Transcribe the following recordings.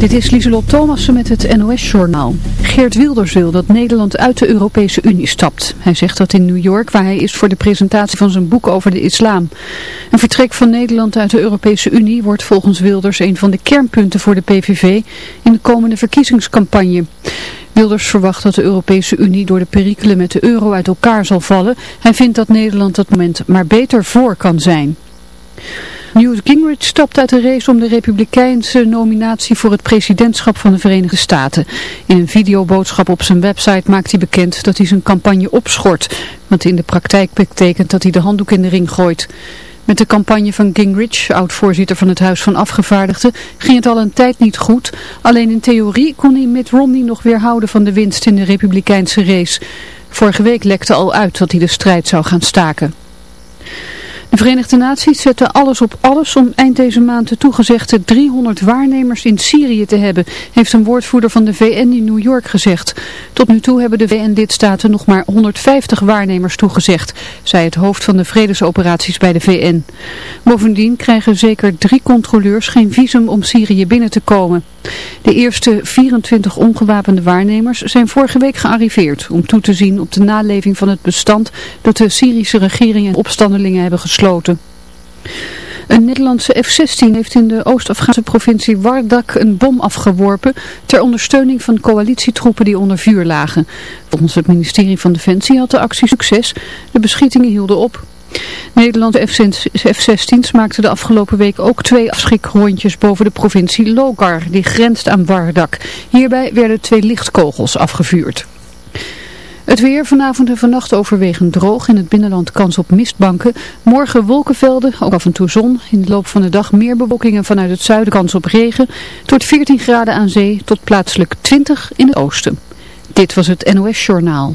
Dit is Lieselot Thomassen met het NOS-journaal. Geert Wilders wil dat Nederland uit de Europese Unie stapt. Hij zegt dat in New York, waar hij is voor de presentatie van zijn boek over de islam. Een vertrek van Nederland uit de Europese Unie wordt volgens Wilders een van de kernpunten voor de PVV in de komende verkiezingscampagne. Wilders verwacht dat de Europese Unie door de perikelen met de euro uit elkaar zal vallen. Hij vindt dat Nederland dat moment maar beter voor kan zijn. Newt Gingrich stapt uit de race om de republikeinse nominatie voor het presidentschap van de Verenigde Staten. In een videoboodschap op zijn website maakt hij bekend dat hij zijn campagne opschort, wat in de praktijk betekent dat hij de handdoek in de ring gooit. Met de campagne van Gingrich, oud-voorzitter van het Huis van Afgevaardigden, ging het al een tijd niet goed. Alleen in theorie kon hij Mitt Romney nog weerhouden van de winst in de republikeinse race. Vorige week lekte al uit dat hij de strijd zou gaan staken. De Verenigde Naties zetten alles op alles om eind deze maand de toegezegde 300 waarnemers in Syrië te hebben, heeft een woordvoerder van de VN in New York gezegd. Tot nu toe hebben de VN-lidstaten nog maar 150 waarnemers toegezegd, zei het hoofd van de vredesoperaties bij de VN. Bovendien krijgen zeker drie controleurs geen visum om Syrië binnen te komen. De eerste 24 ongewapende waarnemers zijn vorige week gearriveerd om toe te zien op de naleving van het bestand dat de Syrische regering en opstandelingen hebben gesloten. Een Nederlandse F-16 heeft in de Oost-Afghaanse provincie Wardak een bom afgeworpen ter ondersteuning van coalitietroepen die onder vuur lagen. Volgens het ministerie van Defensie had de actie succes. De beschietingen hielden op. Nederlandse F-16's maakten de afgelopen week ook twee afschrikrondjes boven de provincie Logar, die grenst aan Wardak. Hierbij werden twee lichtkogels afgevuurd. Het weer vanavond en vannacht overwegend droog. In het binnenland kans op mistbanken. Morgen wolkenvelden, ook af en toe zon. In de loop van de dag meer bewolkingen vanuit het zuiden kans op regen. Tot 14 graden aan zee tot plaatselijk 20 in het oosten. Dit was het NOS Journaal.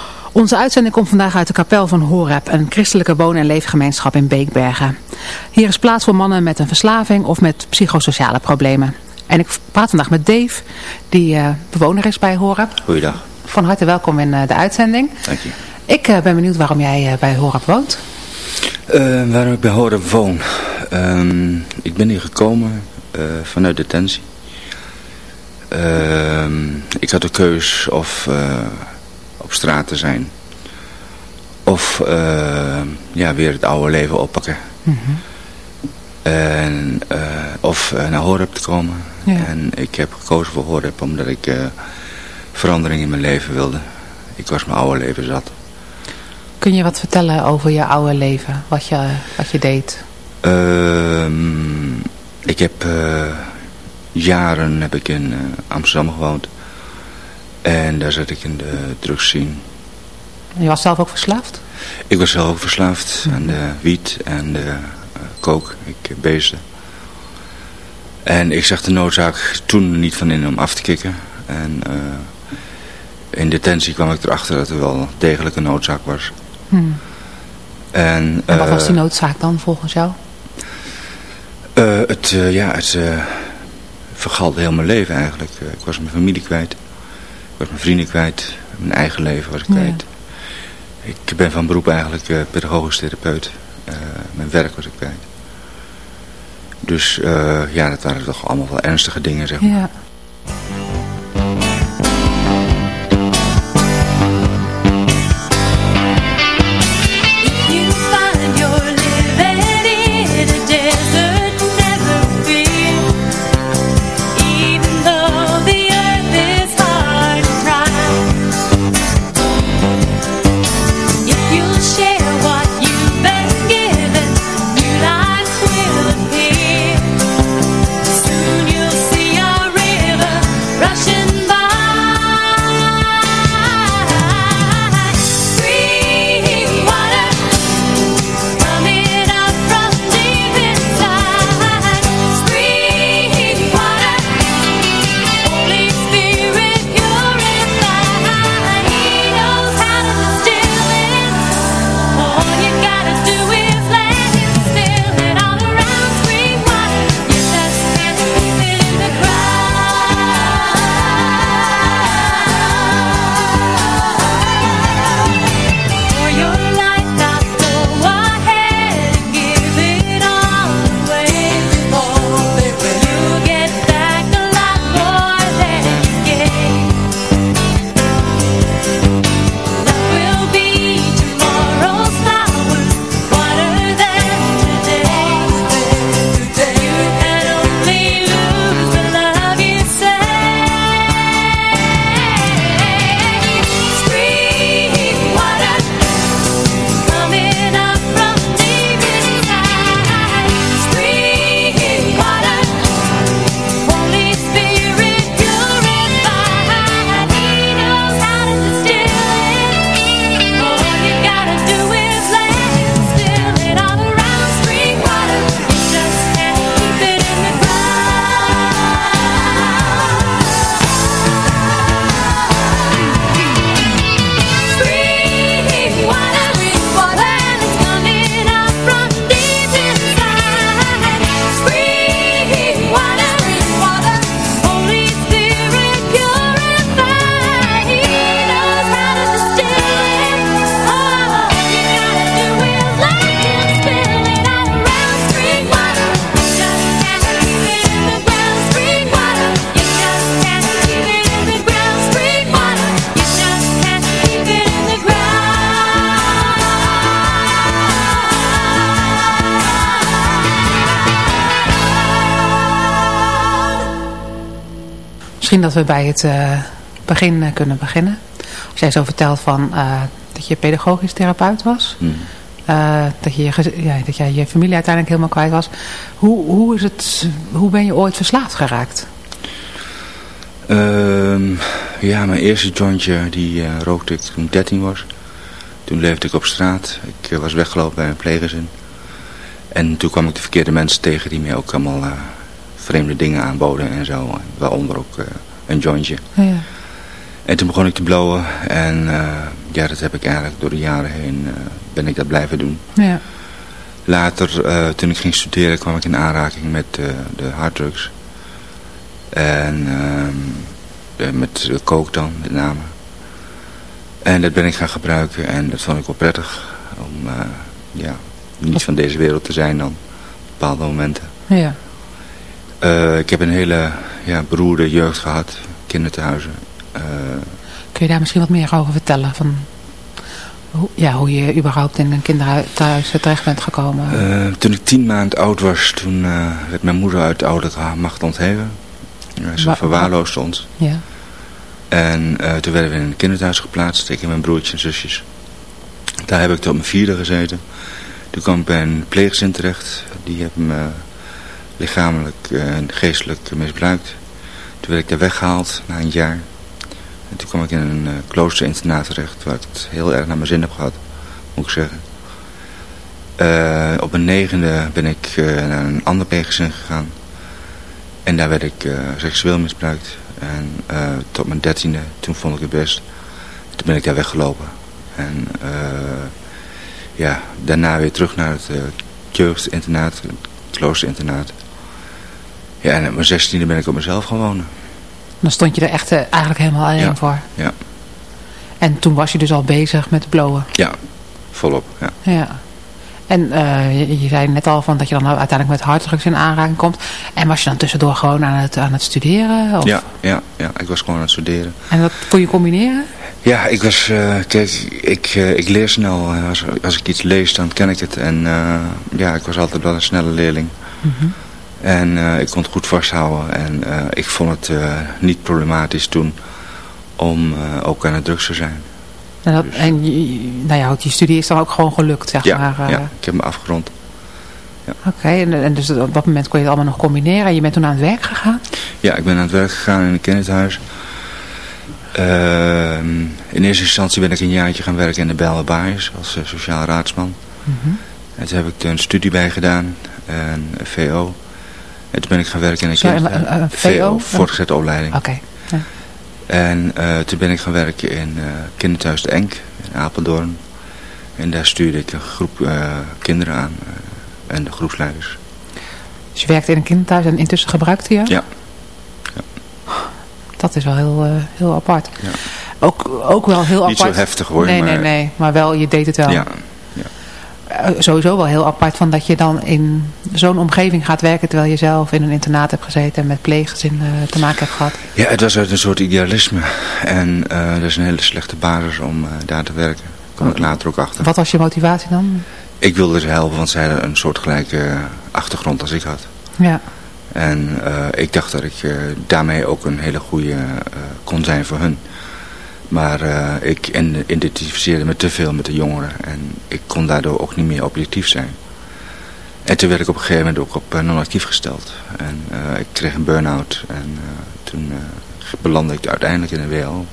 Onze uitzending komt vandaag uit de kapel van Horeb, een christelijke woon- en leefgemeenschap in Beekbergen. Hier is plaats voor mannen met een verslaving of met psychosociale problemen. En ik praat vandaag met Dave, die uh, bewoner is bij Horeb. Goeiedag. Van harte welkom in uh, de uitzending. Dank je. Ik uh, ben benieuwd waarom jij bij Horeb woont. waarom ik bij Horeb woon? Um, ik ben hier gekomen vanuit detentie. Ehm, ik had de keus of op straat te zijn. Of uh, ja, weer het oude leven oppakken. Mm -hmm. en, uh, of uh, naar Horeb te komen. Ja. En ik heb gekozen voor Horeb omdat ik verandering in mijn leven wilde. Ik was mijn oude leven zat. Kun je wat vertellen over je oude leven? Wat je, wat je deed? Ehm, ik heb jaren heb ik in Amsterdam gewoond. En daar zat ik in de drugsscene. Je was zelf ook verslaafd? Ik was zelf ook verslaafd aan de wiet en de kook. Ik beesten. En ik zag de noodzaak toen niet van in om af te kicken. En uh, in detentie kwam ik erachter dat er wel degelijk een noodzaak was. Hmm. En, en, wat was die noodzaak dan volgens jou? Uh, het, ja, het vergalde heel mijn leven eigenlijk. ik was mijn familie kwijt. Ik was mijn vrienden kwijt. Mijn eigen leven was ik kwijt. Ja. Ik ben van beroep eigenlijk uh, pedagogisch therapeut. Uh, mijn werk was ik kwijt. Dus uh, ja, dat waren toch allemaal wel ernstige dingen, zeg maar. Ja. Dat we bij het begin kunnen beginnen. Als jij zo vertelt van dat je pedagogisch therapeut was. Hmm. dat, je, ja, dat jij je familie uiteindelijk helemaal kwijt was. Hoe, hoe, is het, hoe ben je ooit verslaafd geraakt? Ehm, ja, mijn eerste jointje die rookte ik toen ik 13 was. Toen leefde ik op straat. Ik was weggelopen bij een pleeggezin. En toen kwam ik de verkeerde mensen tegen die mij ook allemaal vreemde dingen aanboden en zo. Waaronder ook een jointje. Ja. En toen begon ik te blowen. En uh, ja, dat heb ik eigenlijk door de jaren heen ben ik dat blijven doen. Ja. Later, toen ik ging studeren, kwam ik in aanraking met de harddrugs. En ehm, met kook dan, met name. En dat ben ik gaan gebruiken en dat vond ik wel prettig. Om ja, niet van deze wereld te zijn dan. Op bepaalde momenten. Ja. Uh, ik heb een hele ja, beroerde jeugd gehad. Kinderthuizen. Uh, Kun je daar misschien wat meer over vertellen? Van hoe, ja, hoe je überhaupt in een kinderthuis terecht bent gekomen? Uh, toen ik tien maanden oud was, toen werd mijn moeder uit de ouderlijke macht ontheven. ze verwaarloosde ons. Ja. En toen werden we in een kinderthuis geplaatst. Ik en mijn broertjes en zusjes. Daar heb ik tot mijn vierde gezeten. Toen kwam ik bij een pleegzin terecht. Die hebben me lichamelijk en geestelijk misbruikt. Toen werd ik daar weggehaald na een jaar. En toen kwam ik in een uh, kloosterinternaat terecht. Waar ik het heel erg naar mijn zin heb gehad. Moet ik zeggen. Uh, op een negende ben ik naar een ander pleeggezin gegaan. En daar werd ik seksueel misbruikt. En tot mijn dertiende, toen vond ik het best. Toen ben ik daar weggelopen. En ja, daarna weer terug naar het jeugdinternaat, het kloosterinternaat. Ja, en op mijn zestiende ben ik op mezelf gaan wonen. Dan stond je er echt uh, eigenlijk helemaal alleen ja, voor? Ja. En toen was je dus al bezig met blowen? Ja, volop, ja. Ja. En uh, je, je, zei net al van dat je dan uiteindelijk met harddrugs in aanraking komt. En was je dan tussendoor gewoon aan het, aan het studeren? Of? Ja, ja, ja, ik was gewoon aan het studeren. En dat kon je combineren? Ja, ik was, uh, kijk, ik, uh, ik leer snel. Als, als ik iets lees, dan ken ik het. En ja, ik was altijd wel een snelle leerling. Mm -hmm. En ik kon het goed vasthouden. En ik vond het niet problematisch toen om ook aan het drugs te zijn. En, dat, dus. en nou ja, je studie is dan ook gewoon gelukt, zeg ja, maar. Ja, ik heb me afgerond. Ja. Oké, okay, en, en, dus op dat moment kon je het allemaal nog combineren. En je bent toen aan het werk gegaan? Ja, ik ben aan het werk gegaan in een kinderthuis. Uh, in eerste instantie ben ik een jaartje gaan werken in de Baaiers als sociaal raadsman. Mm -hmm. En toen heb ik een studie bij gedaan, een VO. En toen ben ik gaan werken in een Sorry, kinderthuis. Een, een, VO? voortgezette opleiding. Oké. Okay. Ja. En uh, toen ben ik gaan werken in kinderthuis de Enk in Apeldoorn. En daar stuurde ik een groep kinderen aan en de groepsleiders. Dus je werkte in een kinderthuis en intussen gebruikte je? Ja. Dat is wel heel, uh, heel apart. Ja. Ook, ook wel heel Niet apart. zo heftig hoor. Nee, maar... nee, nee. Maar wel, je deed het wel. Ja. Uh, sowieso wel heel apart van dat je dan in zo'n omgeving gaat werken... terwijl je zelf in een internaat hebt gezeten en met pleeggezin uh, te maken hebt gehad. Ja, het was uit een soort idealisme. En dat is een hele slechte basis om daar te werken. Daar kom ik later ook achter. Wat was je motivatie dan? Ik wilde ze helpen, want zij hadden een soortgelijke achtergrond als ik had. Ja. En uh, ik dacht dat ik daarmee ook een hele goede kon zijn voor hun. Maar ik identificeerde me te veel met de jongeren. En ik kon daardoor ook niet meer objectief zijn. En toen werd ik op een gegeven moment ook op non-actief gesteld. En ik kreeg een burn-out. En toen belandde ik uiteindelijk in een WO.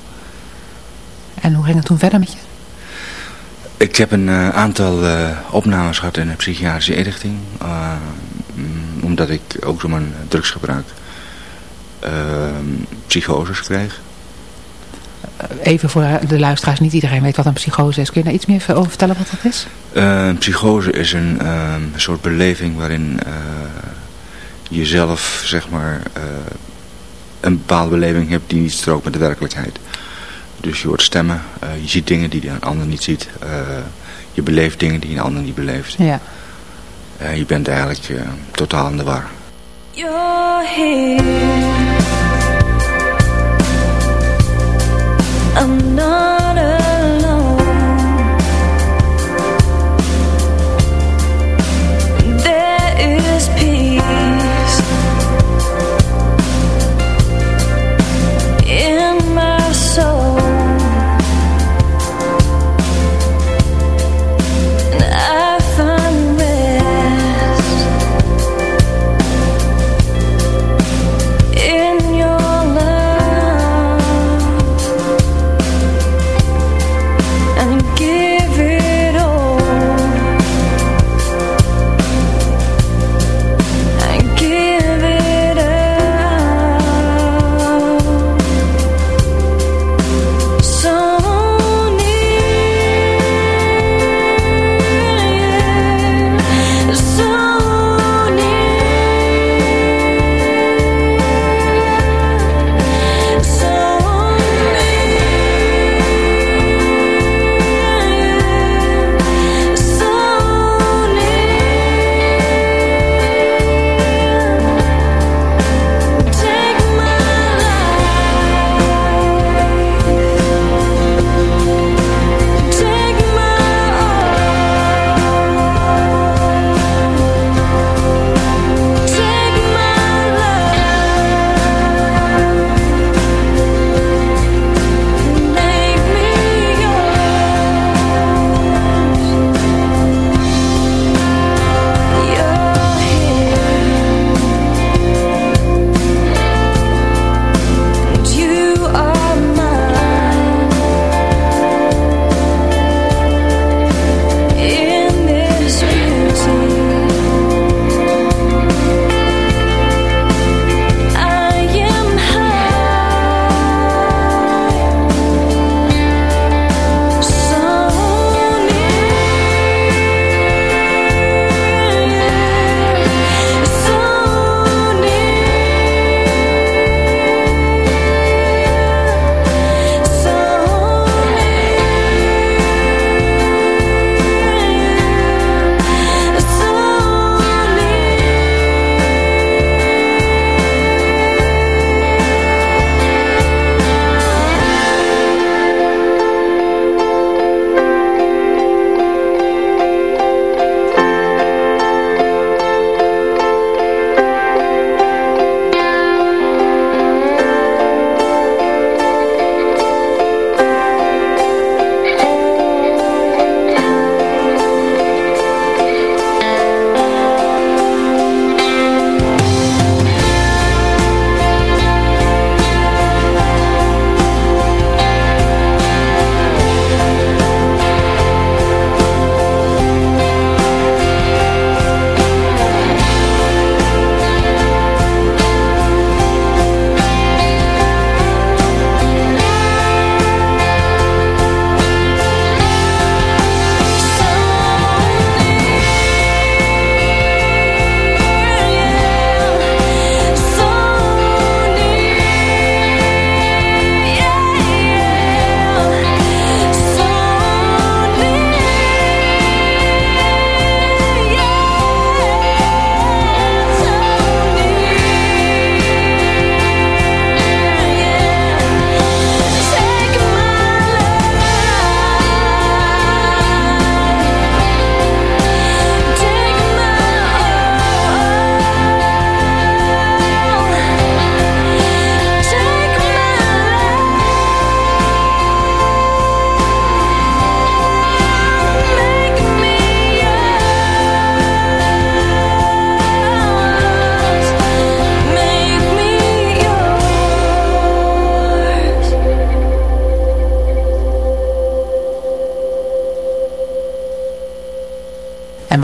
En hoe ging het toen verder met je? Ik heb een aantal opnames gehad in een psychiatrische inrichting omdat ik ook door mijn drugsgebruik uh, psychoses kreeg. Even voor de luisteraars, niet iedereen weet wat een psychose is. Kun je daar iets meer over vertellen wat dat is? Uh, psychose is een uh, soort beleving waarin je zelf zeg maar een bepaalde beleving hebt die niet strookt met de werkelijkheid. Dus je hoort stemmen, je ziet dingen die een ander niet ziet. je beleeft dingen die een ander niet beleeft. Ja. Uh, je bent eigenlijk uh, totaal in de war. You're here. another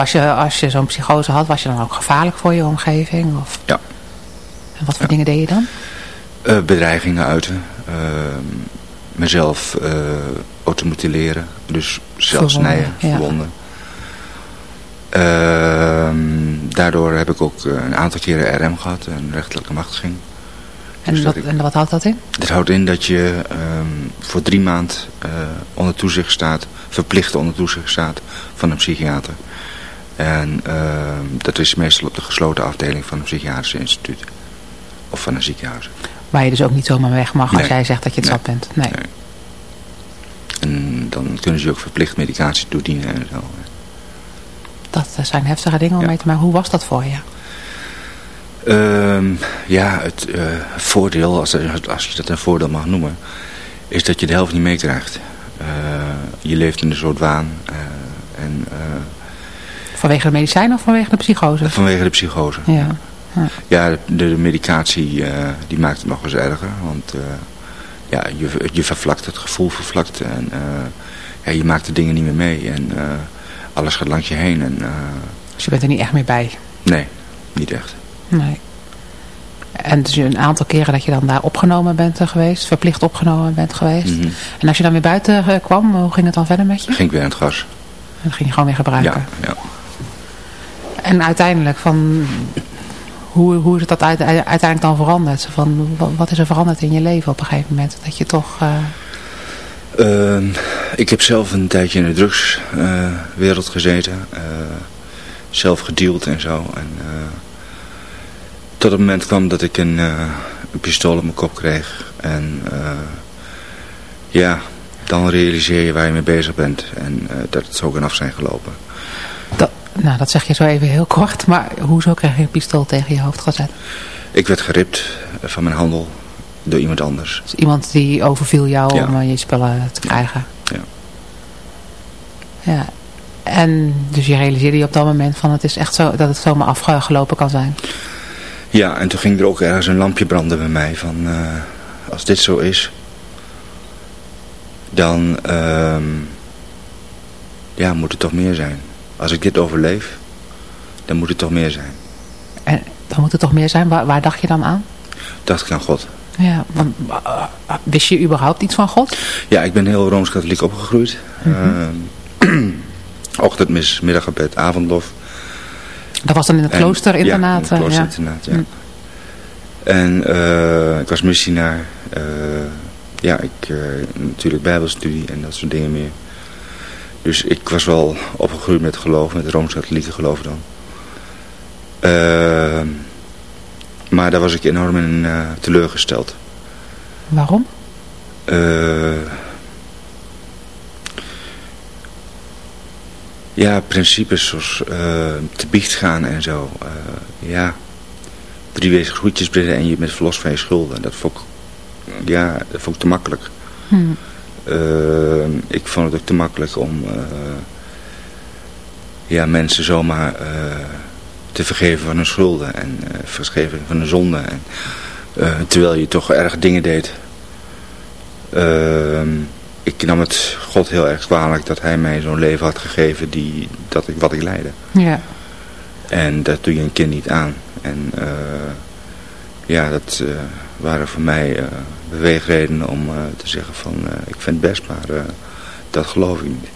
Was je, als je zo'n psychose had, was je dan ook gevaarlijk voor je omgeving? Of? Ja. En wat voor dingen deed je dan? Uh, bedreigingen uiten. Uh, mezelf uh, automutileren. Dus zelf snijden, verwonden. Ehm, daardoor heb ik ook een aantal keren RM gehad, een rechtelijke machtiging. En, dus wat, ik, en wat houdt dat in? Dat houdt in dat je um, voor drie maand uh, onder toezicht staat, verplicht onder toezicht staat van een psychiater. En uh, dat is meestal op de gesloten afdeling van een psychiatrisch instituut. Of van een ziekenhuis. Waar je dus ook niet zomaar weg mag nee. als jij zegt dat je het nee. zat bent. Nee. nee. En dan kunnen ze ook verplicht medicatie toedienen en zo. Dat zijn heftige dingen om ja. mee te maken. Hoe was dat voor je? Um, ja, het uh, voordeel, als, als je dat een voordeel mag noemen, is dat je de helft niet meekrijgt. Uh, je leeft in een soort waan. En, vanwege de medicijn of vanwege de psychose? Vanwege de psychose. Ja, ja. ja de, de, medicatie die maakt het nog eens erger. Want ja, je, je vervlakt, het gevoel vervlakt. En ja, je maakt de dingen niet meer mee. En alles gaat langs je heen. En, dus je bent er niet echt meer bij? Nee, niet echt. Nee. En dus een aantal keren dat je dan daar opgenomen bent geweest, verplicht opgenomen bent geweest. Mm -hmm. En als je dan weer buiten kwam, hoe ging het dan verder met je? Ging ik weer aan het gas. En dan ging je gewoon weer gebruiken? Ja, ja. En uiteindelijk, van, hoe, hoe is dat uit, uiteindelijk dan veranderd? Van, wat is er veranderd in je leven op een gegeven moment? Dat je toch... Uh... Uh, ik heb zelf een tijdje in de drugswereld gezeten. Uh, zelf gedeeld en zo. En, tot het moment kwam dat ik een, een pistool op mijn kop kreeg. En ja, dan realiseer je waar je mee bezig bent. En dat het zo kan af zijn gelopen. Dat, nou, dat zeg je zo even heel kort. Maar hoezo krijg je een pistool tegen je hoofd gezet? Ik werd geript van mijn handel door iemand anders. Dus iemand die overviel jou ja. om je spullen te krijgen? Ja. Ja. En dus je realiseerde je op dat moment van het is echt zo dat het zomaar afgelopen kan zijn? Ja, en toen ging er ook ergens een lampje branden bij mij van uh, als dit zo is, dan uh, ja, moet het toch meer zijn. Als ik dit overleef, dan moet het toch meer zijn. En dan moet het toch meer zijn? Waar, waar dacht je dan aan? Dacht ik aan God. Ja, want, uh, wist je überhaupt iets van God? Ja, ik ben heel Rooms-Katholiek opgegroeid. Mm -hmm. ochtendmis, middaggebed, avondlof. Dat was dan in het kloosterinternaat? Ja, in het kloosterinternaat, ja. ja. En uh, ik was missionaar. Uh, ja, ik natuurlijk bijbelstudie en dat soort dingen meer. Dus ik was wel opgegroeid met geloof, met Rooms-Katholieke geloof dan. maar daar was ik enorm in teleurgesteld. Waarom? ja, principes zoals te biecht gaan en zo. ja drie weken groetjes brengen en je bent verlost van je schulden. Dat vond ik, ja, dat vond ik te makkelijk. Hmm. Uh, ik vond het ook te makkelijk om uh, ja, mensen zomaar uh, te vergeven van hun schulden en vergeven van hun zonde. En, terwijl je toch erg dingen deed. Ehm, ik nam het God heel erg kwalijk dat hij mij zo'n leven had gegeven die, dat ik, wat ik leidde. Ja. En dat doe je een kind niet aan. En ja, dat waren voor mij beweegredenen om te zeggen van ik vind het best, maar dat geloof ik niet.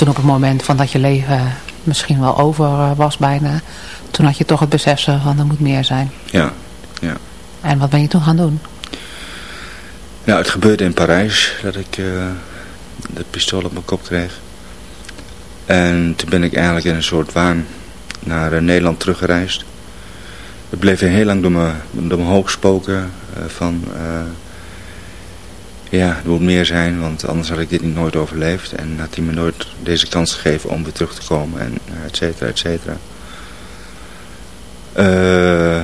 Toen op het moment van dat je leven misschien wel over eh, was bijna, toen had je toch het besef van er moet meer zijn. Ja, ja. En wat ben je toen gaan doen? Nou, het gebeurde in Parijs dat ik eh dat pistool op mijn kop kreeg. En toen ben ik eigenlijk in een soort waan naar eh, Nederland teruggereisd. Het bleef heel lang door me, door hoog spoken van... ja, er moet meer zijn, want anders had ik dit niet nooit overleefd. En had hij me nooit deze kans gegeven om weer terug te komen, en eh, et cetera, et cetera. Eh,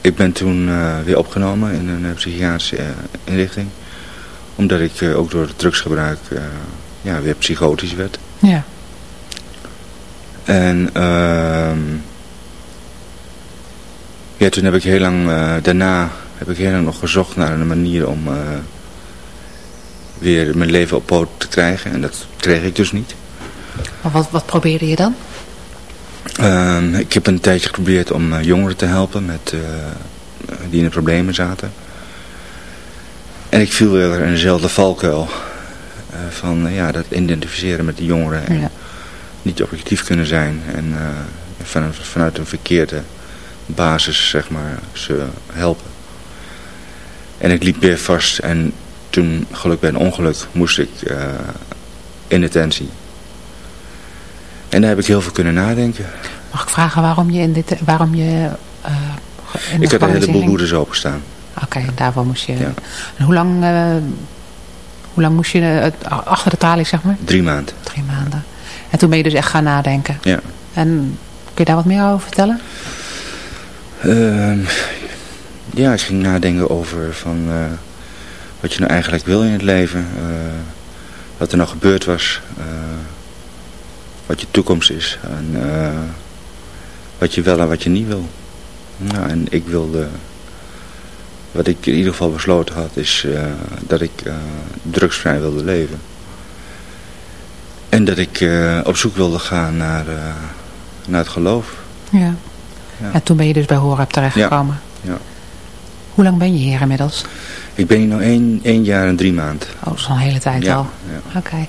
ik ben toen eh, weer opgenomen in een psychiatrische inrichting. Omdat ik ook door het drugsgebruik ja, weer psychotisch werd. Ja. En ehm ja, toen heb ik heel lang, daarna heb ik heel nog gezocht naar een manier om eh, weer mijn leven op poot te krijgen. En dat kreeg ik dus niet. Maar wat, wat probeerde je dan? Ehm, ik heb een tijdje geprobeerd om eh, jongeren te helpen met, eh, die in de problemen zaten. En ik viel weer in dezelfde valkuil van ja, dat identificeren met die jongeren en Ja. niet objectief kunnen zijn en van, vanuit een verkeerde basis zeg maar ze helpen. En ik liep weer vast en toen geluk bij een ongeluk moest ik eh, in detentie. En daar heb ik heel veel kunnen nadenken. Mag ik vragen waarom je in dit, waarom je eh, in Ik had een heleboel boetes openstaan. Oké, daarvoor moest je... Ja. En hoe lang, eh, hoe lang moest je achter de tralies, zeg maar? Drie maanden. Drie maanden. En toen ben je dus echt gaan nadenken. Ja. En kun je daar wat meer over vertellen? Ehm, ja, ik ging nadenken over van, eh, wat je nou eigenlijk wil in het leven. eh, wat er nou gebeurd was. eh, wat je toekomst is. En wat je wel en wat je niet wil. Nou, en ik wilde... Wat ik in ieder geval besloten had is dat ik drugsvrij wilde leven. En dat ik op zoek wilde gaan naar, naar het geloof. Ja. Ja. En toen ben je dus bij Horeb terechtgekomen. Ja. Hoe lang ben je hier inmiddels? Ik ben hier nu één, één jaar en drie maanden. Oh, dat is al een hele tijd Ja, al. ja. Oké.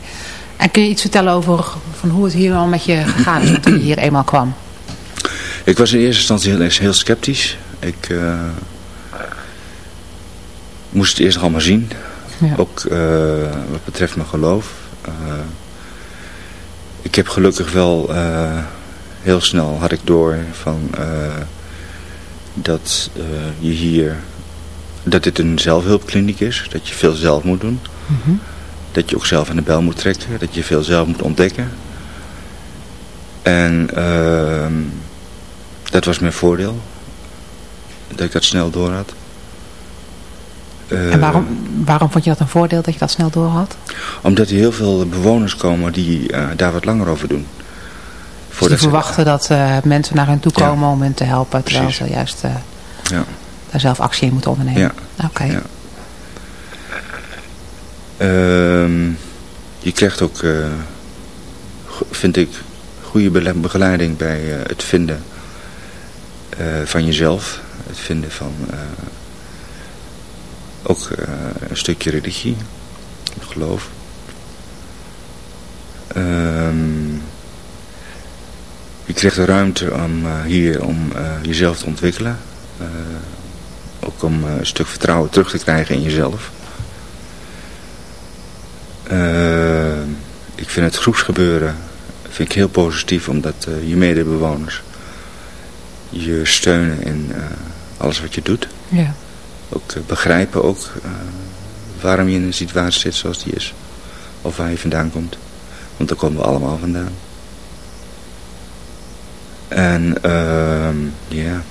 En kun je iets vertellen over van hoe het hier al met je gegaan is toen je hier eenmaal kwam? Ik was in eerste instantie heel, heel sceptisch. Ik eh, moest het eerst allemaal zien. Ja. Ook eh, wat betreft mijn geloof. Eh, ik heb gelukkig wel heel snel had ik door van dat je hier dat dit een zelfhulpkliniek is. Dat je veel zelf moet doen. Mhm. Dat je ook zelf aan de bel moet trekken. Dat je veel zelf moet ontdekken. En ehm, dat was mijn voordeel. Dat ik dat snel door had. En waarom, waarom vond je dat een voordeel dat je dat snel door had? Omdat er heel veel bewoners komen die eh, daar wat langer over doen. Dus die ze- verwachten dat eh, mensen naar hen toe Ja. komen om hen te helpen. Terwijl Precies. ze juist eh, Ja. Daar zelf actie in moeten ondernemen. Ja. Oké. Ja. Ehm, je krijgt ook, uh, vind ik, goede begeleiding bij uh, het vinden uh, van jezelf. Het vinden van ook een stukje religie, geloof. Um, je krijgt de ruimte om hier om jezelf te ontwikkelen. Ook om een stuk vertrouwen terug te krijgen in jezelf. Uh, ik vind het groepsgebeuren vind ik heel positief, omdat uh, je medebewoners je steunen in uh, alles wat je doet. Ja. Ook begrijpen ook waarom je in een situatie zit zoals die is. Of waar je vandaan komt. Want daar komen we allemaal vandaan. En ehm, ja...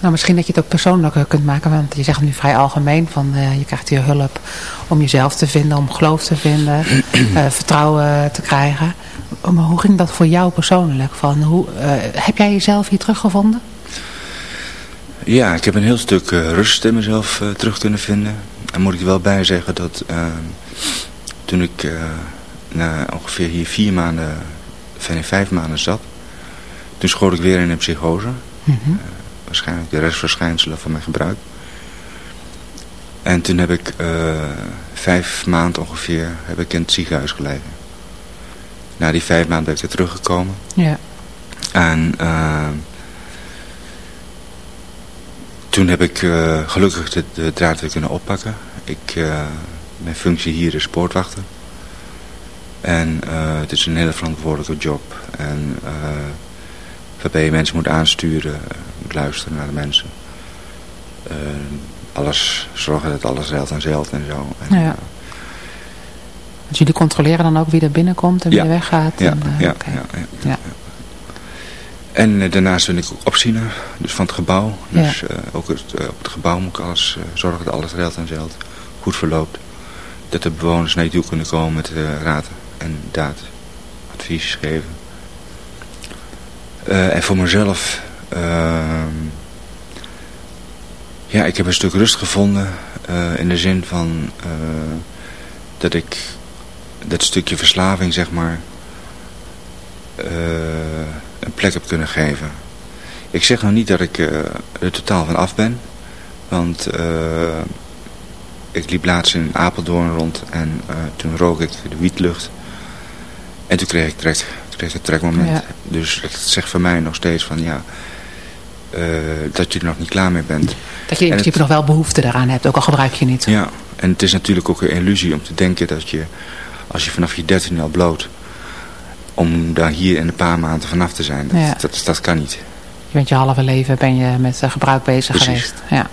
Nou, misschien dat je het ook persoonlijker kunt maken, want je zegt nu vrij algemeen van uh, je krijgt hier hulp om jezelf te vinden, om geloof te vinden, uh, vertrouwen te krijgen. Maar hoe ging dat voor jou persoonlijk? Van hoe, uh, heb jij jezelf hier teruggevonden? Ja, ik heb een heel stuk rust in mezelf terug kunnen vinden. En moet ik er wel bij zeggen dat toen ik na ongeveer hier vier maanden, vijf maanden zat, toen schoot ik weer in een psychose. Mm -hmm waarschijnlijk de restverschijnselen van mijn gebruik. En toen heb ik uh, vijf maanden ongeveer heb ik in het ziekenhuis gelegen. Na die vijf maanden ben ik er teruggekomen. Ja. En uh, toen heb ik uh, gelukkig de, de, draad weer kunnen oppakken. Ik, mijn functie hier is poortwachter. En het is een hele verantwoordelijke job. En waarbij je mensen moet aansturen, moet luisteren naar de mensen. Uh, alles, zorgen dat alles zeilt en zeilt en zo. En, ja. Dus jullie controleren dan ook wie er binnenkomt en wie er weggaat? Ja, en, uh, ja, okay. ja, ja, ja. En uh, daarnaast ben ik ook opziener, dus van het gebouw. Dus ja. ook het, op het gebouw moet ik alles zorgen dat alles zeilt en zeilt, goed verloopt. Dat de bewoners naar je toe kunnen komen met raad en daad, advies geven. Uh, en voor mezelf, uh, ja, ik heb een stuk rust gevonden uh, in de zin van dat ik dat stukje verslaving, zeg maar, een plek heb kunnen geven. Ik zeg nog niet dat ik er totaal van af ben, want ik liep laatst in Apeldoorn rond en toen rook ik de wietlucht en toen kreeg ik trek kreeg het trekmoment. Ja. Dus het zegt voor mij nog steeds van ja, uh, dat je er nog niet klaar mee bent. Dat je in principe nog wel behoefte daaraan hebt, ook al gebruik je niet. Ja, en het is natuurlijk ook een illusie om te denken dat je, als je vanaf je dertien al bloot, om daar hier in een paar maanden vanaf te zijn. Dat, ja. dat, dat, dat, kan niet. Je bent je halve leven ben je met uh, gebruik bezig Precies. geweest. Ja.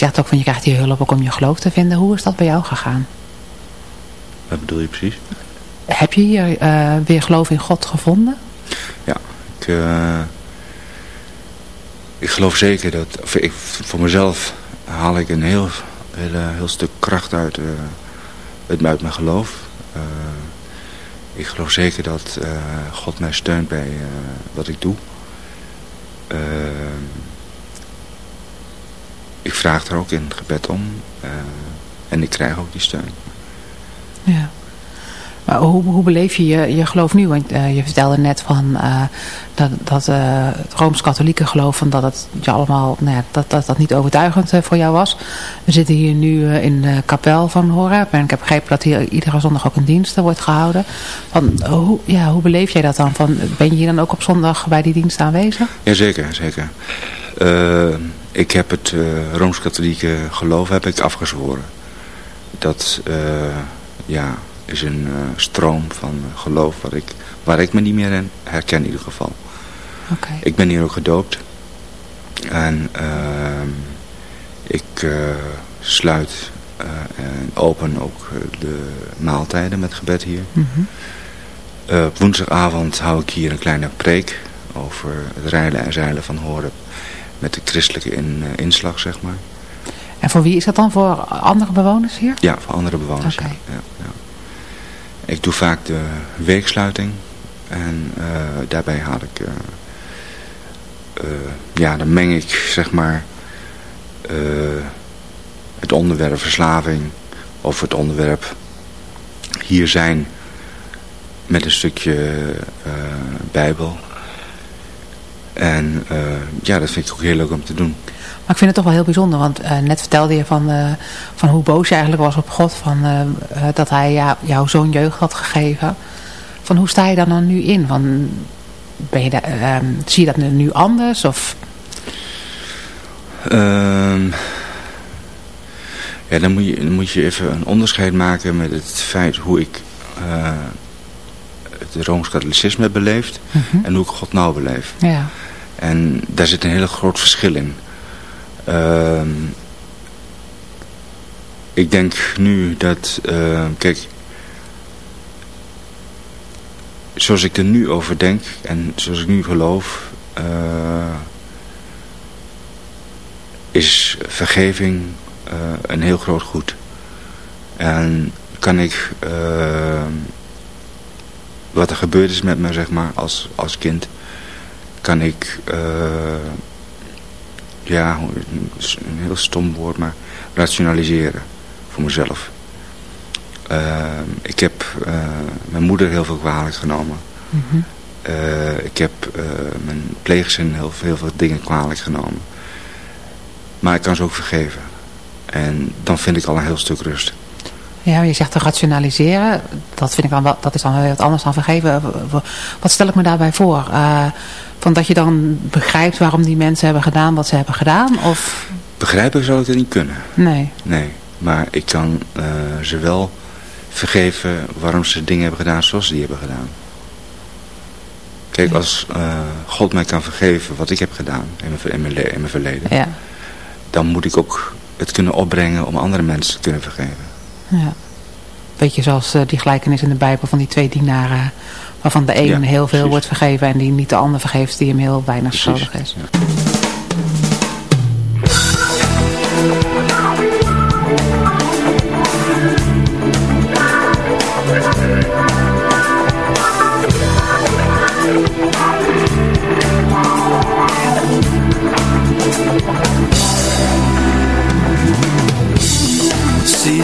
Zegt ook van je krijgt die hulp ook om je geloof te vinden. Hoe is dat bij jou gegaan? Wat bedoel je precies? Heb je hier uh, weer geloof in God gevonden? Ja, ik, uh, ik geloof zeker dat, ik, voor mezelf haal ik een heel, heel, heel stuk kracht uit, uh, uit, uit mijn geloof. ik geloof zeker dat God mij steunt bij wat ik doe. Ik vraag er ook in het gebed om en ik krijg ook die steun. Ja. Maar hoe, hoe beleef je, je je geloof nu? Want uh, je vertelde net van uh, dat, dat het Rooms-Katholieke geloof van dat het je allemaal, nou ja, dat, dat dat niet overtuigend voor jou was. We zitten hier nu in de kapel van Horeb en ik heb begrepen dat hier iedere zondag ook een dienst wordt gehouden. Van, hoe, ja, hoe beleef jij dat dan? Van, ben je hier dan ook op zondag bij die dienst aanwezig? Jazeker, zeker. Ik heb het Rooms-Katholieke geloof heb ik afgezworen. Dat, ja is een uh, stroom van geloof waar ik, waar ik me niet meer in herken in ieder geval. Okay. Ik ben hier ook gedoopt. En uh, ik sluit en open ook de maaltijden met gebed hier. Mm -hmm. op woensdagavond hou ik hier een kleine preek over het rijden en zeilen van Horeb. Met de christelijke in, inslag, zeg maar. En voor wie is dat dan? Voor andere bewoners hier? Ja, voor andere bewoners. Okay. Ja, ja. Ik doe vaak de weeksluiting. En uh, daarbij haal ik... Uh, uh, ja, dan meng ik zeg maar... het onderwerp verslaving. Of het onderwerp hier zijn. Met een stukje Bijbel. En ja, dat vind ik ook heel leuk om te doen. Maar ik vind het toch wel heel bijzonder, want uh, net vertelde je van, uh, van hoe boos je eigenlijk was op God. Van, uh, dat hij jou, jou zo'n jeugd had gegeven. Van hoe sta je daar dan nu in? Van, ben je daar, ehm, zie je dat nu anders? Of... Um, ja, dan moet, je, dan moet je even een onderscheid maken met het feit hoe ik het Rooms-Katholicisme heb beleefd. Mm -hmm. En hoe ik God nou beleef. Ja. En daar zit een heel groot verschil in. Uh, ik denk nu dat, uh, kijk, zoals ik er nu over denk en zoals ik nu geloof, uh, is vergeving uh, een heel groot goed. En kan ik, wat er gebeurd is met me, zeg maar, als, als kind, kan ik ja, een heel stom woord, maar rationaliseren voor mezelf. Uh, ik heb uh, mijn moeder heel veel kwalijk genomen. Mm -hmm. uh, ik heb mijn pleegzin heel, heel veel dingen kwalijk genomen. Maar ik kan ze ook vergeven. En dan vind ik al een heel stuk rust. Ja, je zegt te rationaliseren. Dat vind ik dan wel, dat is dan weer wat anders dan vergeven. Wat stel ik me daarbij voor? Van dat je dan begrijpt waarom die mensen hebben gedaan wat ze hebben gedaan? Of... Begrijpen zou ik het niet kunnen. Nee. Nee, maar ik kan uh, ze wel vergeven waarom ze dingen hebben gedaan zoals ze die hebben gedaan. Kijk, als uh, God mij kan vergeven wat ik heb gedaan in mijn, in mijn, in mijn verleden. Ja. Dan moet ik ook het kunnen opbrengen om andere mensen te kunnen vergeven. Ja. Beetje zoals uh, die gelijkenis in de Bijbel van die twee dienaren waarvan de een ja, heel veel precies. wordt vergeven en die niet de ander vergeeft die hem heel weinig schuldig is. Ja.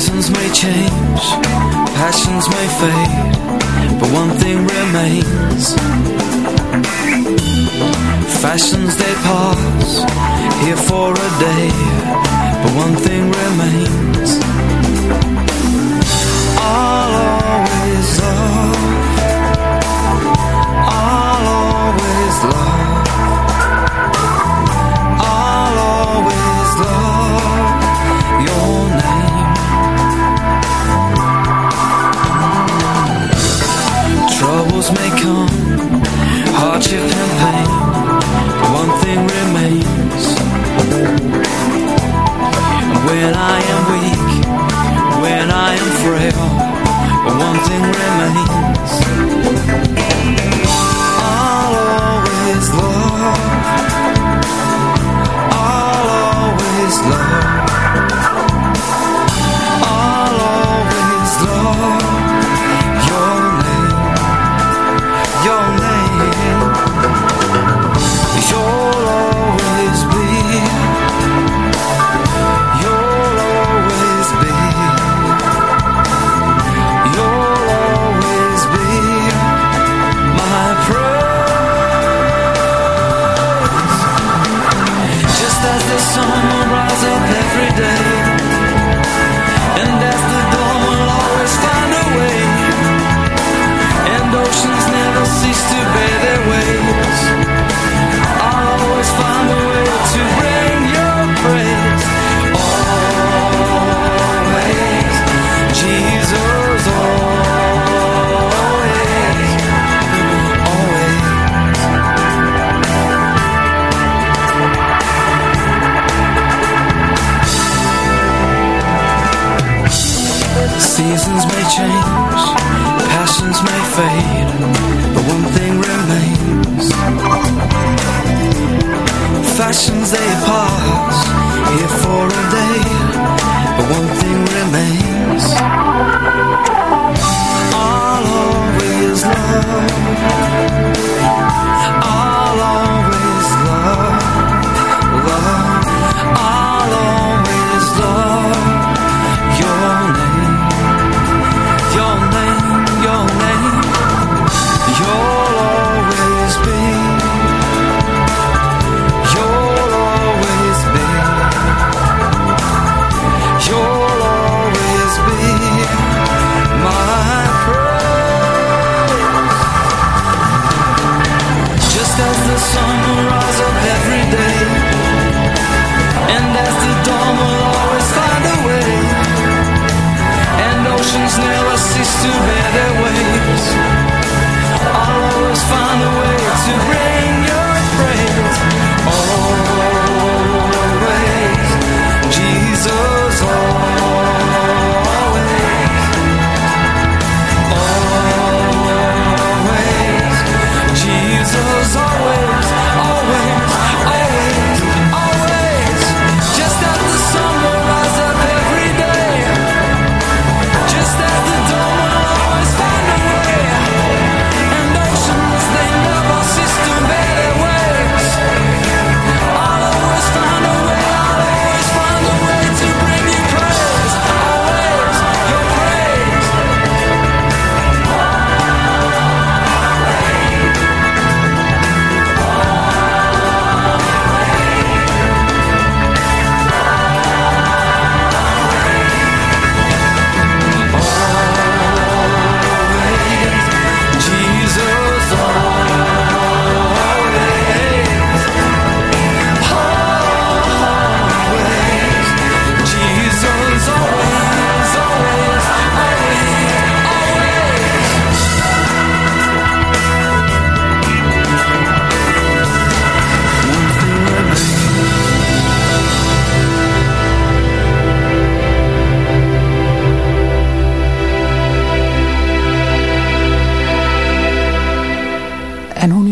Seasons may change, passions may fade but one thing remains. Fashions they pass Here for a day But one thing remains hardship and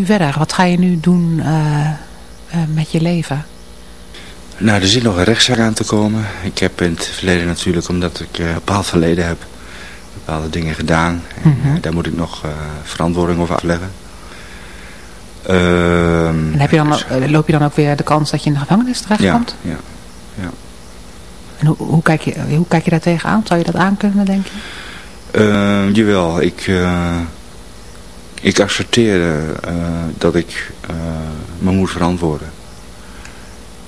nu verder? Wat ga je nu doen eh, eh, met je leven? Nou, er zit nog een rechtszaak aan te komen. Ik heb in het verleden natuurlijk, omdat ik eh, een bepaald verleden heb, bepaalde dingen gedaan. En, Mhm. eh, daar moet ik nog eh, verantwoording over afleggen. Ehm, En heb je dan, eh, loop je dan ook weer de kans dat je in de gevangenis terechtkomt? ja, ja. En hoe, hoe, kijk je, hoe kijk je daar tegenaan? Zou je dat aan kunnen, denk je? Ehm, jawel, ik, eh, ik accepteer eh, dat ik eh, me moet verantwoorden.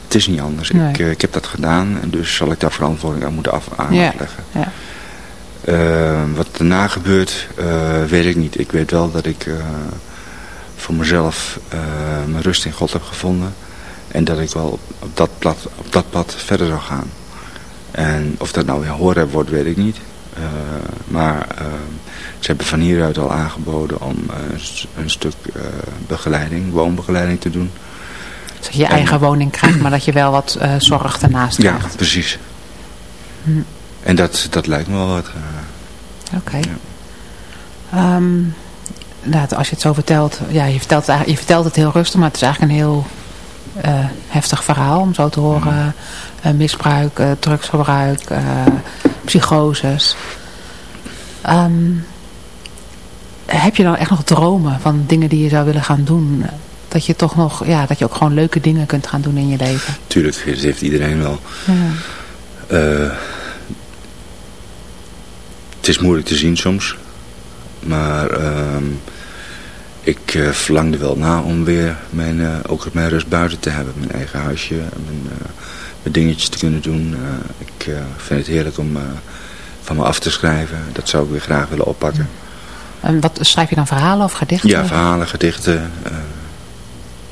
Het is niet anders. Nee. Ik, eh, ik heb dat gedaan en dus zal ik daar verantwoording aan moeten af, aan Ja. afleggen. Ja. Wat daarna gebeurt, weet ik niet. Ik weet wel dat ik voor mezelf mijn rust in God heb gevonden. En dat ik wel op, op, dat, pad, op dat pad verder zal gaan. En of dat nou weer horen wordt, weet ik niet. Eh, maar eh, ze hebben van hieruit al aangeboden om eh, een stuk begeleiding, woonbegeleiding te doen. Dat je je eigen woning krijgt, maar dat je wel wat zorg ernaast Ja, krijgt. precies. Hm. En dat, dat lijkt me wel wat. Oké. Ehm, nou, als je het zo vertelt, ja, je vertelt, het je vertelt het heel rustig, maar het is eigenlijk een heel heftig verhaal om zo te horen. Eh, misbruik, eh, drugsgebruik, eh, psychoses. Ehm, heb je dan echt nog dromen van dingen die je zou willen gaan doen? Dat je toch nog, ja, dat je ook gewoon leuke dingen kunt gaan doen in je leven. Tuurlijk, dat heeft iedereen wel. Ja. Het is moeilijk te zien soms. Maar ehm, ik verlangde wel na om weer mijn, ook mijn rust buiten te hebben. Mijn eigen huisje, mijn, mijn dingetjes te kunnen doen. Eh, ik eh, vind het heerlijk om eh, van me af te schrijven. Dat zou ik weer graag willen oppakken. En wat schrijf je dan verhalen of gedichten? Ja, verhalen, gedichten,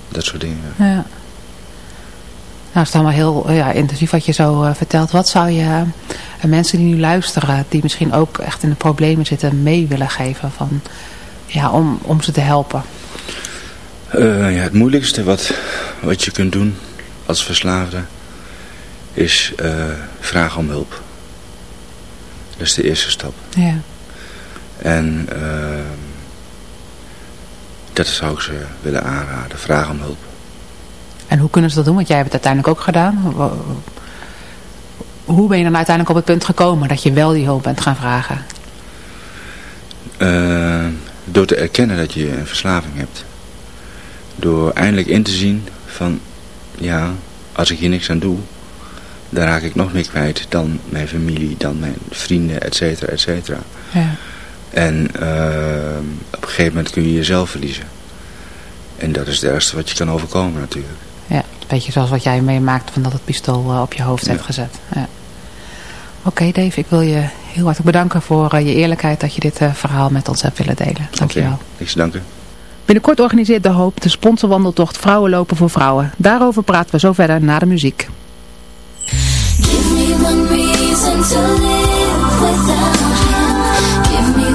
dat soort dingen. Ja. Nou, het is allemaal heel ja, intensief wat je zo vertelt. Wat zou je mensen die nu luisteren, die misschien ook echt in de problemen zitten, mee willen geven van, ja, om, om ze te helpen? Ja, het moeilijkste wat, wat je kunt doen als verslaafde is eh, vragen om hulp. Dat is de eerste stap. Ja. En eh, dat zou ik ze willen aanraden. Vragen om hulp. En hoe kunnen ze dat doen? Want jij hebt het uiteindelijk ook gedaan. Hoe ben je dan uiteindelijk op het punt gekomen dat je wel die hulp bent gaan vragen? Eh, door te erkennen dat je een verslaving hebt. Door eindelijk in te zien van, ja, als ik hier niks aan doe, dan raak ik nog meer kwijt dan mijn familie, dan mijn vrienden, et cetera, et cetera. Ja. En eh, op een gegeven moment kun je jezelf verliezen. En dat is het ergste wat je kan overkomen natuurlijk. Ja, een beetje zoals wat jij meemaakt van dat het pistool eh, op je hoofd heeft Ja. gezet. Ja. Oké Dave, ik wil je heel hartelijk bedanken voor eh, je eerlijkheid dat je dit eh, verhaal met ons hebt willen delen. Dankjewel. Oké, Niks danken. Binnenkort organiseert De Hoop de sponsorwandeltocht Vrouwen lopen voor vrouwen. Daarover praten we zo verder na de muziek. give me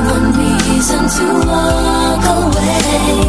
one reason to walk away.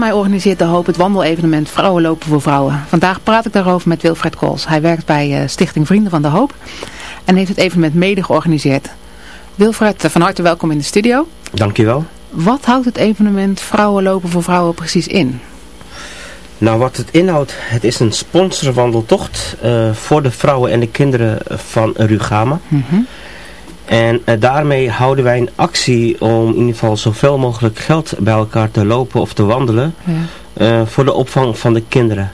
Mei organiseert De Hoop het wandelevenement Vrouwen lopen voor vrouwen. Vandaag praat ik daarover met Wilfred Kools. Hij werkt bij uh, Stichting Vrienden van de Hoop en heeft het evenement mede georganiseerd. Wilfred, uh, van harte welkom in de studio. Dankjewel. Wat houdt het evenement Vrouwen lopen voor vrouwen precies in? Nou, wat het inhoudt, het is een sponsorwandeltocht uh, voor de vrouwen en de kinderen van Rugama. Mm -hmm. En uh, daarmee houden wij een actie om in ieder geval zoveel mogelijk geld bij elkaar te lopen of te wandelen ja. uh, voor de opvang van de kinderen.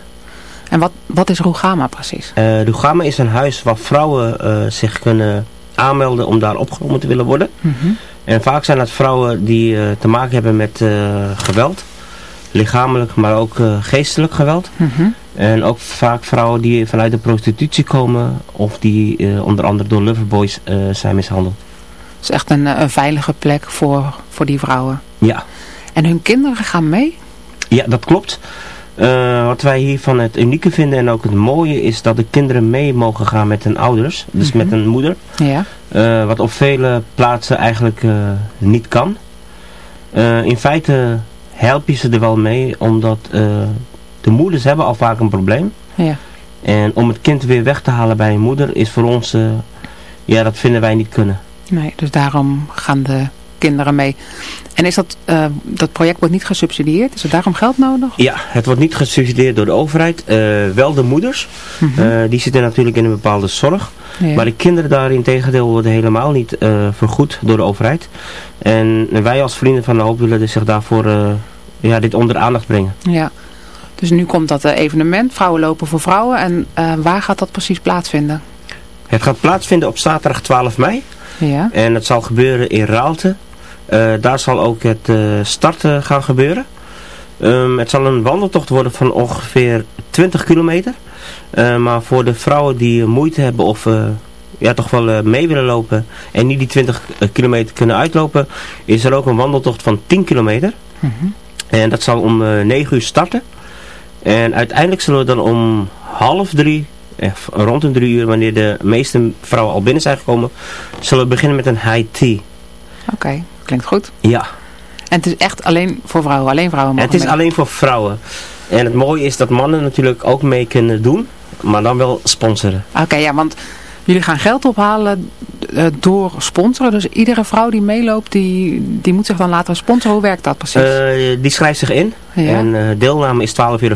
En wat, wat is Rugama precies? Uh, Rugama is een huis waar vrouwen zich kunnen aanmelden om daar opgenomen te willen worden. Mm -hmm. En vaak zijn dat vrouwen die te maken hebben met geweld. Lichamelijk, maar ook geestelijk geweld. Mm -hmm. En ook vaak vrouwen die vanuit de prostitutie komen of die uh, onder andere door loverboys uh, zijn mishandeld. Het is echt een, een veilige plek voor, voor die vrouwen. Ja. En hun kinderen gaan mee? Ja, dat klopt. Uh, wat wij hiervan het unieke vinden en ook het mooie is dat de kinderen mee mogen gaan met hun ouders. Dus Mhm. mm -hmm. met een moeder. Ja. wat op vele plaatsen eigenlijk niet kan. in feite help je ze er wel mee omdat de moeders hebben al vaak een probleem. Ja. En om het kind weer weg te halen bij een moeder is voor ons, uh, ja dat vinden wij niet kunnen. Nee, dus daarom gaan de kinderen mee. En is dat, uh, dat project wordt niet gesubsidieerd? Is er daarom geld nodig? Ja, het wordt niet gesubsidieerd door de overheid. Uh, wel de moeders. Mm -hmm. die zitten natuurlijk in een bepaalde zorg. Ja. Maar de kinderen daarin tegendeel worden helemaal niet vergoed door de overheid. En wij als vrienden van de hoop willen zich daarvoor ja, dit onder aandacht brengen. Ja. Dus nu komt dat evenement, Vrouwen lopen voor vrouwen. En uh, waar gaat dat precies plaatsvinden? Het gaat plaatsvinden op zaterdag 12 mei. Ja. En het zal gebeuren in Raalte. Uh, daar zal ook het starten gaan gebeuren. Um, het zal een wandeltocht worden van ongeveer 20 kilometer. Uh, maar voor de vrouwen die moeite hebben of ja, toch wel mee willen lopen en niet die 20 kilometer kunnen uitlopen, is er ook een wandeltocht van 10 kilometer. Mm -hmm. En dat zal om 9 uur starten. En uiteindelijk zullen we dan om half drie, eh, rond een drie uur, wanneer de meeste vrouwen al binnen zijn gekomen, zullen we beginnen met een high tea. Oké, okay, klinkt goed. Ja. En het is echt alleen voor vrouwen, alleen vrouwen mogen Het is mee. alleen voor vrouwen. En het mooie is dat mannen natuurlijk ook mee kunnen doen, maar dan wel sponsoren. Oké, okay, ja, want jullie gaan geld ophalen uh, door sponsoren. Dus iedere vrouw die meeloopt, die, die moet zich dan laten sponsoren. Hoe werkt dat precies? Uh, die schrijft zich in. Ja. En uh, deelname is 12,50 euro.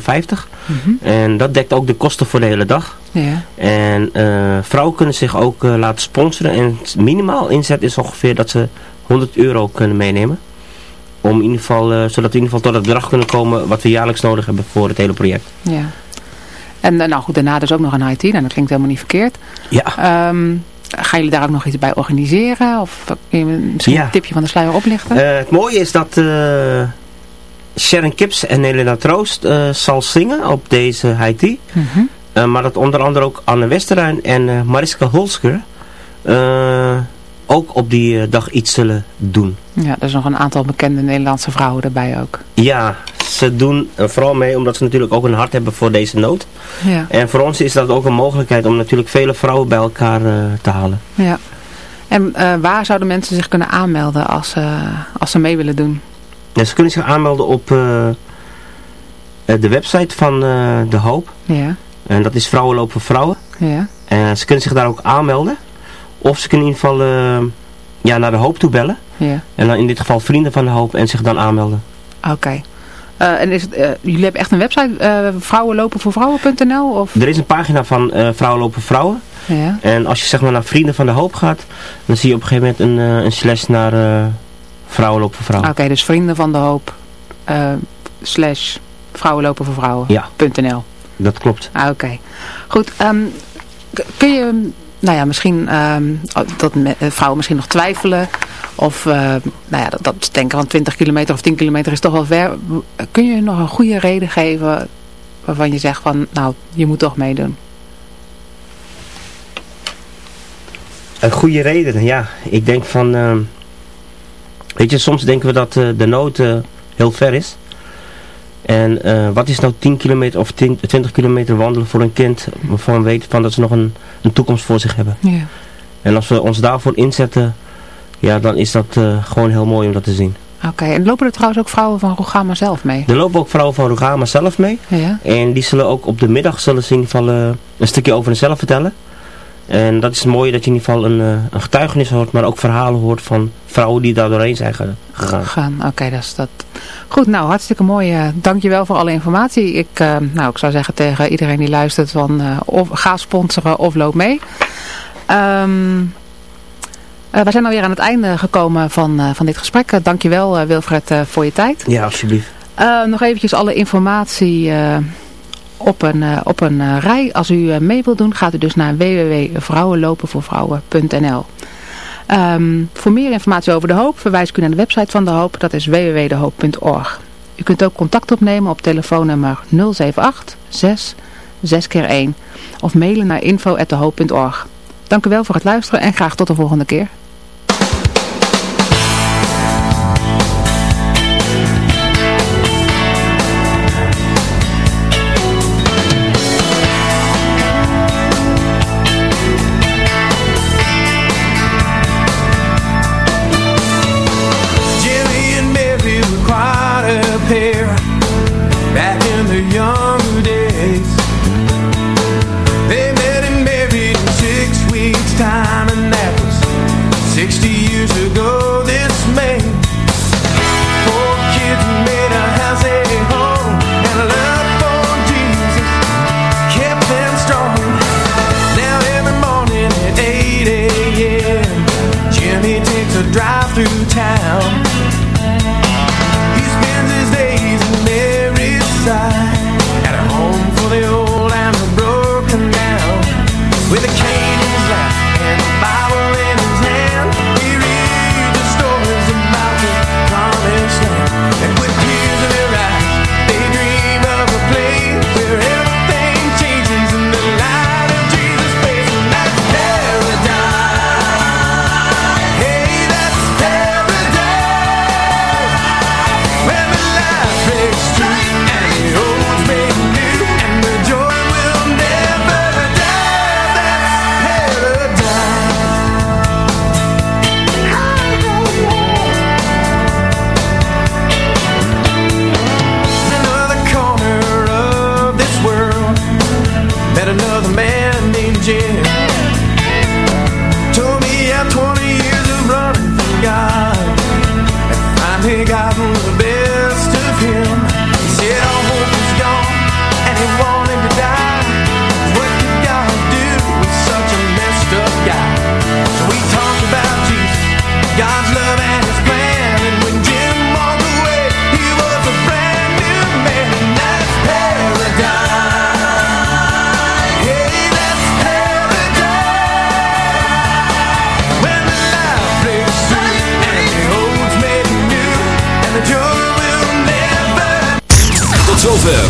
Mm -hmm. En dat dekt ook de kosten voor de hele dag. Ja. En uh, vrouwen kunnen zich ook laten sponsoren. En minimaal inzet is ongeveer dat ze 100 euro kunnen meenemen. Om in ieder geval, zodat we in ieder geval tot het bedrag kunnen komen wat we jaarlijks nodig hebben voor het hele project. Ja. En nou goed, daarna dus ook nog een IT. Nou, dat klinkt helemaal niet verkeerd. Ja. Um, Gaan jullie daar ook nog iets bij organiseren? Of kun je misschien ja. een tipje van de sluier oplichten? Uh, het mooie is dat uh, Sharon Kips en Helena Troost uh, zal zingen op deze IT. Mm -hmm. maar dat onder andere ook Anne Westerruin en Mariska Holsker ook op die dag iets zullen doen. Ja, er is nog een aantal bekende Nederlandse vrouwen erbij ook. Ja, ze doen vooral mee omdat ze natuurlijk ook een hart hebben voor deze nood. Ja. En voor ons is dat ook een mogelijkheid om natuurlijk vele vrouwen bij elkaar uh, te halen. Ja. En uh, waar zouden mensen zich kunnen aanmelden als, uh, als ze mee willen doen? Ja, ze kunnen zich aanmelden op de website van De Hoop. Ja. En dat is Vrouwenloop voor Vrouwen. Ja. En ze kunnen zich daar ook aanmelden. Of ze kunnen in ieder geval ja, naar De Hoop toe bellen. Ja. En dan in dit geval vrienden van De Hoop en zich dan aanmelden. Oké. Okay. Uh, en is het, uh, jullie hebben echt een website, uh, vrouwenlopenvoorvrouwen.nl? Of? Er is een pagina van Vrouwenlopen Vrouwen. Ja. En als je zeg maar naar Vrienden van de Hoop gaat, dan zie je op een gegeven moment een, een slash naar Vrouwenlopen voor Vrouwen. Oké, okay, dus Vrienden van de Hoop slash Vrouwenlopen voor Vrouwen.nl. Ja, dat klopt. Ah, Oké. Okay. Goed, um, kun je, nou ja, misschien um, dat me, vrouwen misschien nog twijfelen... Of, uh, nou ja, dat, denken van 20 kilometer of 10 kilometer is toch wel ver. Kun je nog een goede reden geven waarvan je zegt van, nou, je moet toch meedoen? Een goede reden, ja. Ik denk van, uh, weet je, soms denken we dat uh, de nood heel ver is. En wat is nou 10 kilometer of 10, 20 kilometer wandelen voor een kind waarvan we weten van dat ze nog een, een toekomst voor zich hebben. Ja. En als we ons daarvoor inzetten ja, dan is dat uh, gewoon heel mooi om dat te zien. Oké, en lopen er trouwens ook vrouwen van Rogama zelf mee? Er lopen ook vrouwen van Rogama zelf mee. Ja. En die zullen ook op de middag zullen ieder geval eh, een stukje over zichzelf vertellen. En dat is het mooie dat je in ieder geval een, eh, een getuigenis hoort, maar ook verhalen hoort van vrouwen die daar doorheen zijn ge- gegaan. Gaan, oké, dat is dat. Goed, nou, hartstikke mooi. eh dankjewel voor alle informatie. Ik, eh, nou, ik zou zeggen tegen iedereen die luistert van of ga sponsoren of loop mee. Ehm eh, we zijn alweer aan het einde gekomen van, van dit gesprek. Uh, dankjewel uh, Wilfred uh, voor je tijd. Ja, alsjeblieft. Uh, nog eventjes alle informatie uh, op een, uh, op een uh, rij. Als u mee wilt doen, gaat u dus naar www.vrouwenlopenvoorvrouwen.nl um, Voor meer informatie over De Hoop verwijs ik u naar de website van De Hoop. Dat is www.dehoop.org. U kunt ook contact opnemen op telefoonnummer 078 6 6 keer 1 of mailen naar info.dehoop.org. Dank u wel voor het luisteren en graag tot de volgende keer. Jimmy takes a drive through town.